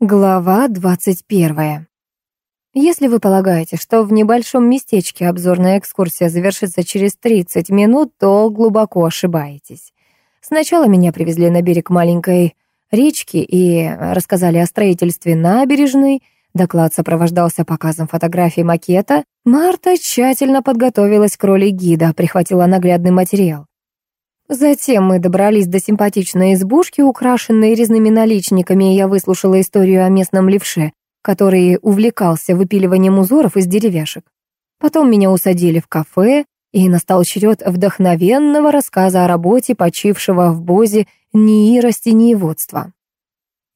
Глава 21. Если вы полагаете, что в небольшом местечке обзорная экскурсия завершится через 30 минут, то глубоко ошибаетесь. Сначала меня привезли на берег маленькой речки и рассказали о строительстве набережной. Доклад сопровождался показом фотографий макета. Марта тщательно подготовилась к роли гида, прихватила наглядный материал. Затем мы добрались до симпатичной избушки, украшенной резными наличниками, и я выслушала историю о местном левше, который увлекался выпиливанием узоров из деревяшек. Потом меня усадили в кафе, и настал черед вдохновенного рассказа о работе почившего в Бозе НИИ растениеводства.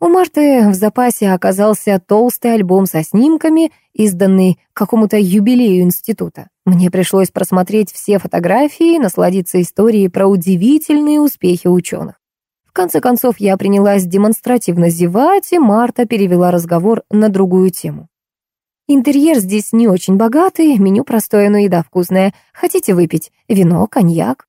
У Марты в запасе оказался толстый альбом со снимками, изданный какому-то юбилею института. Мне пришлось просмотреть все фотографии, насладиться историей про удивительные успехи ученых. В конце концов, я принялась демонстративно зевать, и Марта перевела разговор на другую тему. Интерьер здесь не очень богатый, меню простое, но еда вкусная. Хотите выпить? Вино, коньяк?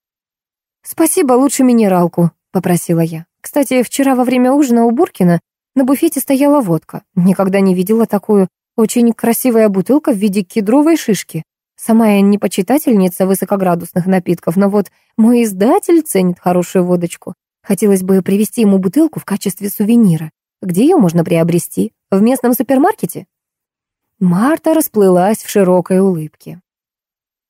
Спасибо, лучше минералку, попросила я. Кстати, вчера во время ужина у Буркина на буфете стояла водка. Никогда не видела такую. Очень красивая бутылка в виде кедровой шишки. Сама я не почитательница высокоградусных напитков, но вот мой издатель ценит хорошую водочку. Хотелось бы привезти ему бутылку в качестве сувенира. Где ее можно приобрести? В местном супермаркете? Марта расплылась в широкой улыбке.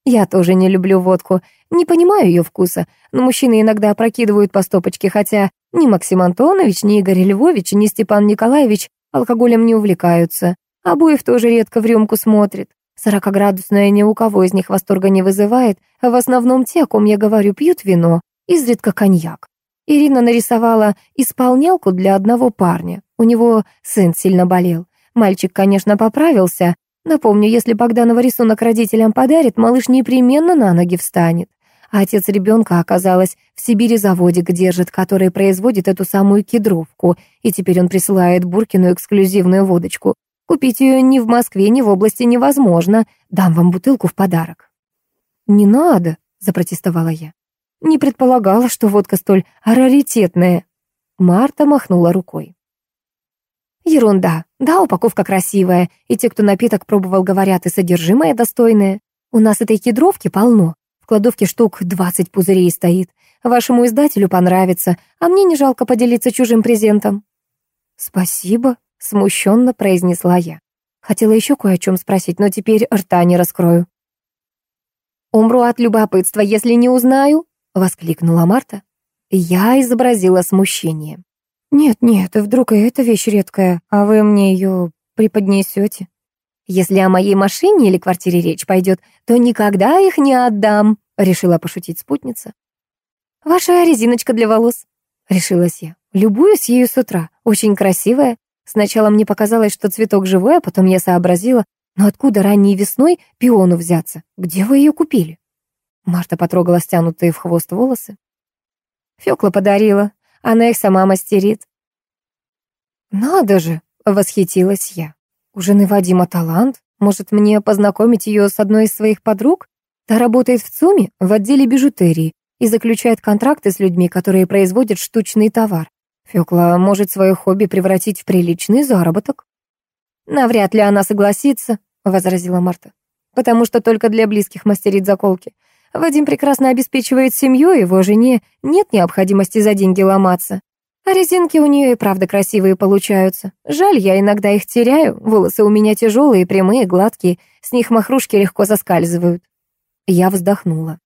Я тоже не люблю водку, не понимаю ее вкуса, но мужчины иногда опрокидывают по стопочке, хотя ни Максим Антонович, ни Игорь Львович, ни Степан Николаевич алкоголем не увлекаются. Обоев тоже редко в рюмку смотрит. Сорокоградусная ни у кого из них восторга не вызывает, а в основном те, о ком я говорю, пьют вино, изредка коньяк. Ирина нарисовала исполнялку для одного парня. У него сын сильно болел. Мальчик, конечно, поправился, Напомню, если Богданова рисунок родителям подарит, малыш непременно на ноги встанет. А отец ребенка, оказалось, в Сибири заводик держит, который производит эту самую кедровку, и теперь он присылает Буркину эксклюзивную водочку. Купить ее ни в Москве, ни в области невозможно. Дам вам бутылку в подарок». «Не надо», — запротестовала я. «Не предполагала, что водка столь раритетная». Марта махнула рукой. Ерунда. Да, упаковка красивая, и те, кто напиток пробовал, говорят, и содержимое достойное. У нас этой кедровки полно. В кладовке штук 20 пузырей стоит. Вашему издателю понравится, а мне не жалко поделиться чужим презентом. Спасибо, смущенно произнесла я. Хотела еще кое о чем спросить, но теперь рта не раскрою. «Умру от любопытства, если не узнаю», — воскликнула Марта. Я изобразила смущение. «Нет-нет, вдруг и эта вещь редкая, а вы мне ее преподнесете?» «Если о моей машине или квартире речь пойдет, то никогда их не отдам», — решила пошутить спутница. «Ваша резиночка для волос», — решилась я. «Любуюсь ею с утра, очень красивая. Сначала мне показалось, что цветок живой, а потом я сообразила, но откуда ранней весной пиону взяться? Где вы ее купили?» Марта потрогала стянутые в хвост волосы. Фёкла подарила. Она их сама мастерит. «Надо же!» — восхитилась я. «У жены Вадима талант. Может, мне познакомить ее с одной из своих подруг? Та работает в ЦУМе, в отделе бижутерии, и заключает контракты с людьми, которые производят штучный товар. Фёкла может свое хобби превратить в приличный заработок». «Навряд ли она согласится», — возразила Марта. «Потому что только для близких мастерит заколки. Вадим прекрасно обеспечивает семью, его жене нет необходимости за деньги ломаться. А резинки у нее и правда красивые получаются. Жаль, я иногда их теряю. Волосы у меня тяжелые, прямые, гладкие. С них махрушки легко соскальзывают. Я вздохнула.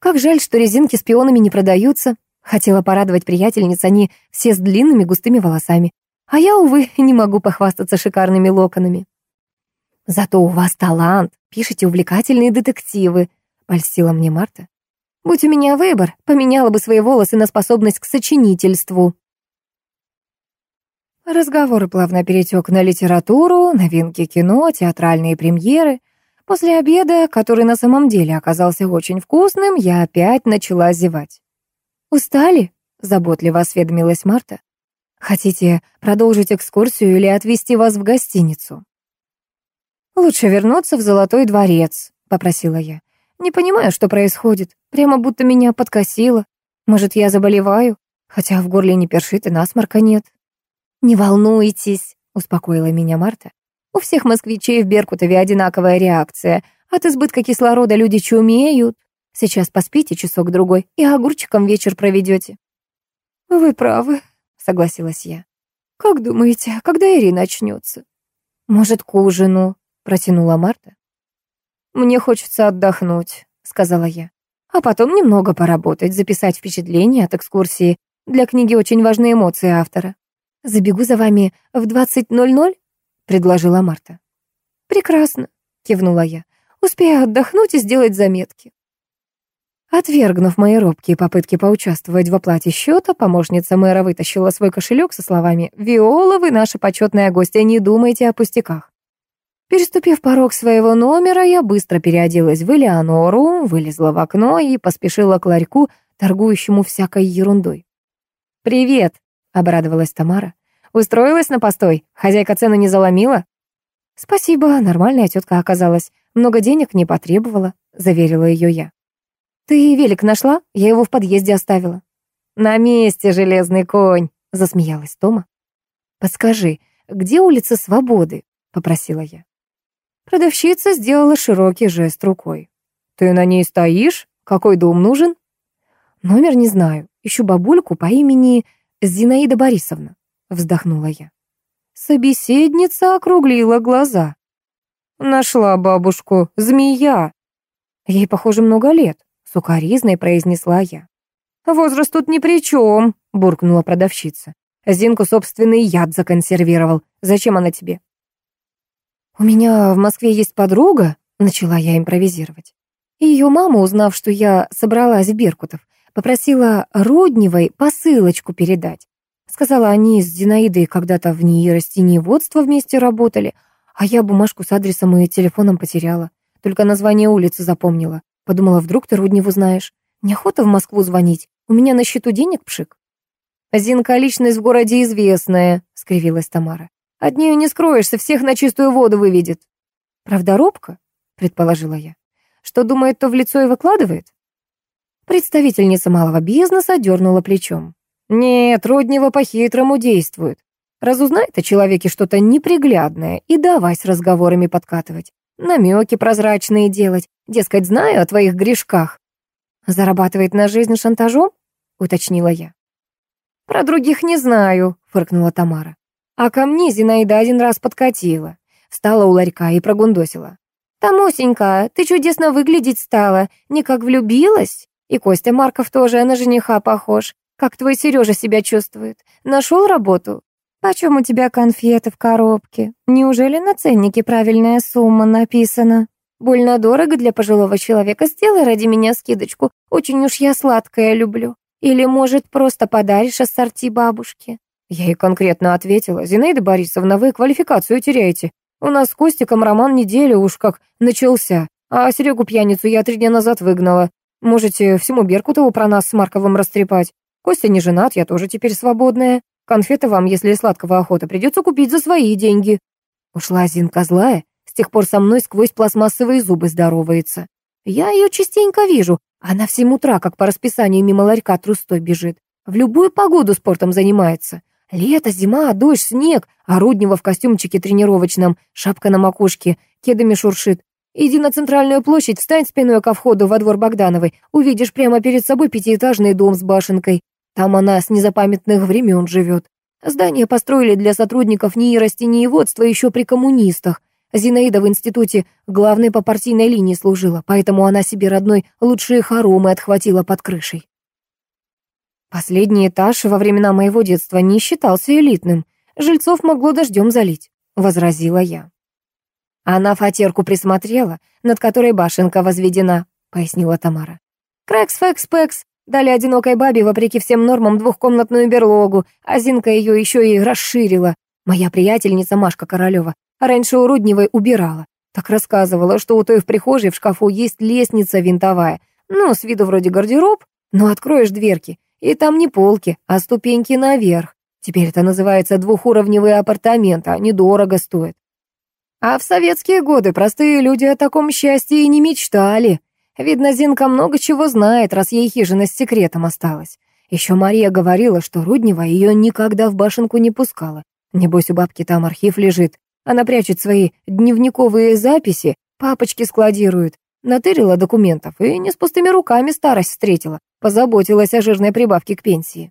Как жаль, что резинки с пионами не продаются. Хотела порадовать приятельниц, они все с длинными густыми волосами. А я, увы, не могу похвастаться шикарными локонами. Зато у вас талант, пишете увлекательные детективы, — польстила мне Марта. «Будь у меня выбор, поменяла бы свои волосы на способность к сочинительству». Разговор плавно перетек на литературу, новинки кино, театральные премьеры. После обеда, который на самом деле оказался очень вкусным, я опять начала зевать. «Устали?» — заботливо осведомилась Марта. «Хотите продолжить экскурсию или отвезти вас в гостиницу?» «Лучше вернуться в Золотой дворец», — попросила я. Не понимаю, что происходит. Прямо будто меня подкосило. Может, я заболеваю? Хотя в горле не першит и насморка нет. «Не волнуйтесь», успокоила меня Марта. «У всех москвичей в Беркутове одинаковая реакция. От избытка кислорода люди чумеют. Сейчас поспите часок-другой и огурчиком вечер проведете». «Вы правы», — согласилась я. «Как думаете, когда Ирина очнется?» «Может, к ужину?» — протянула Марта. «Мне хочется отдохнуть», — сказала я. «А потом немного поработать, записать впечатления от экскурсии. Для книги очень важны эмоции автора». «Забегу за вами в 20.00?» — предложила Марта. «Прекрасно», — кивнула я. «Успею отдохнуть и сделать заметки». Отвергнув мои робкие попытки поучаствовать в оплате счета, помощница мэра вытащила свой кошелек со словами «Виола, вы наша почетная гостья, не думайте о пустяках». Переступив порог своего номера, я быстро переоделась в Элеонору, вылезла в окно и поспешила к ларьку, торгующему всякой ерундой. «Привет!» — обрадовалась Тамара. «Устроилась на постой? Хозяйка цену не заломила?» «Спасибо, нормальная тетка оказалась. Много денег не потребовала», — заверила ее я. «Ты велик нашла? Я его в подъезде оставила». «На месте, железный конь!» — засмеялась Тома. «Подскажи, где улица Свободы?» — попросила я. Продавщица сделала широкий жест рукой. «Ты на ней стоишь? Какой дом нужен?» «Номер не знаю. Ищу бабульку по имени Зинаида Борисовна», — вздохнула я. Собеседница округлила глаза. «Нашла бабушку, змея!» Ей, похоже, много лет. Сукаризной произнесла я. «Возраст тут ни при чем», — буркнула продавщица. «Зинку собственный яд законсервировал. Зачем она тебе?» «У меня в Москве есть подруга», — начала я импровизировать. И ее мама, узнав, что я собралась в Беркутов, попросила Рудневой посылочку передать. Сказала, они с Зинаидой когда-то в ней растениеводство вместе работали, а я бумажку с адресом и телефоном потеряла. Только название улицы запомнила. Подумала, вдруг ты Рудневу знаешь. Неохота в Москву звонить. У меня на счету денег пшик. Зинка личность в городе известная, скривилась Тамара. От нее не скроешься, всех на чистую воду выведет. Правда, робко? Предположила я. Что думает, то в лицо и выкладывает? Представительница малого бизнеса дернула плечом. Нет, Роднева по-хитрому действует. Разузнает о человеке что-то неприглядное и давай с разговорами подкатывать. Намеки прозрачные делать, Дескать, знаю о твоих грешках. Зарабатывает на жизнь шантажом? Уточнила я. Про других не знаю, фыркнула Тамара. А ко мне Зинаида один раз подкатила. Встала у ларька и прогундосила. «Тамусенька, ты чудесно выглядеть стала, не как влюбилась? И Костя Марков тоже на жениха похож. Как твой Сережа себя чувствует? Нашел работу? Почем у тебя конфеты в коробке? Неужели на ценнике правильная сумма написана?» Больно дорого для пожилого человека. Сделай ради меня скидочку. Очень уж я сладкое люблю. Или, может, просто подаришь ассорти бабушке?» Я ей конкретно ответила. «Зинаида Борисовна, вы квалификацию теряете. У нас с Костиком роман неделю уж как начался. А Серегу пьяницу я три дня назад выгнала. Можете всему Беркутову про нас с Марковым растрепать. Костя не женат, я тоже теперь свободная. Конфеты вам, если сладкого охота, придется купить за свои деньги». Ушла Зинка злая тех пор со мной сквозь пластмассовые зубы здоровается. Я ее частенько вижу. Она в семь утра, как по расписанию, мимо ларька трустой бежит. В любую погоду спортом занимается. Лето, зима, дождь, снег, а Руднева в костюмчике тренировочном, шапка на макушке, кедами шуршит. Иди на центральную площадь, встань спиной ко входу во двор Богдановой, увидишь прямо перед собой пятиэтажный дом с башенкой. Там она с незапамятных времен живет. Здание построили для сотрудников НИИ еще при коммунистах. Зинаида в институте главной по партийной линии служила, поэтому она себе родной лучшие хоромы отхватила под крышей. Последний этаж во времена моего детства не считался элитным. Жильцов могло дождем залить, — возразила я. Она фатерку присмотрела, над которой башенка возведена, — пояснила Тамара. Крэкс-фэкс-пэкс, дали одинокой бабе, вопреки всем нормам, двухкомнатную берлогу, а Зинка ее еще и расширила. Моя приятельница Машка Королева Раньше у Рудневой убирала. Так рассказывала, что у той в прихожей в шкафу есть лестница винтовая. Ну, с виду вроде гардероб, но откроешь дверки, и там не полки, а ступеньки наверх. Теперь это называется двухуровневые апартаменты, они дорого стоят. А в советские годы простые люди о таком счастье и не мечтали. Видно, Зинка много чего знает, раз ей хижина с секретом осталась. Еще Мария говорила, что Руднева ее никогда в башенку не пускала. Небось, у бабки там архив лежит. Она прячет свои дневниковые записи, папочки складирует. Натырила документов и не с пустыми руками старость встретила. Позаботилась о жирной прибавке к пенсии.